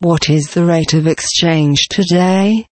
What is the rate of exchange today?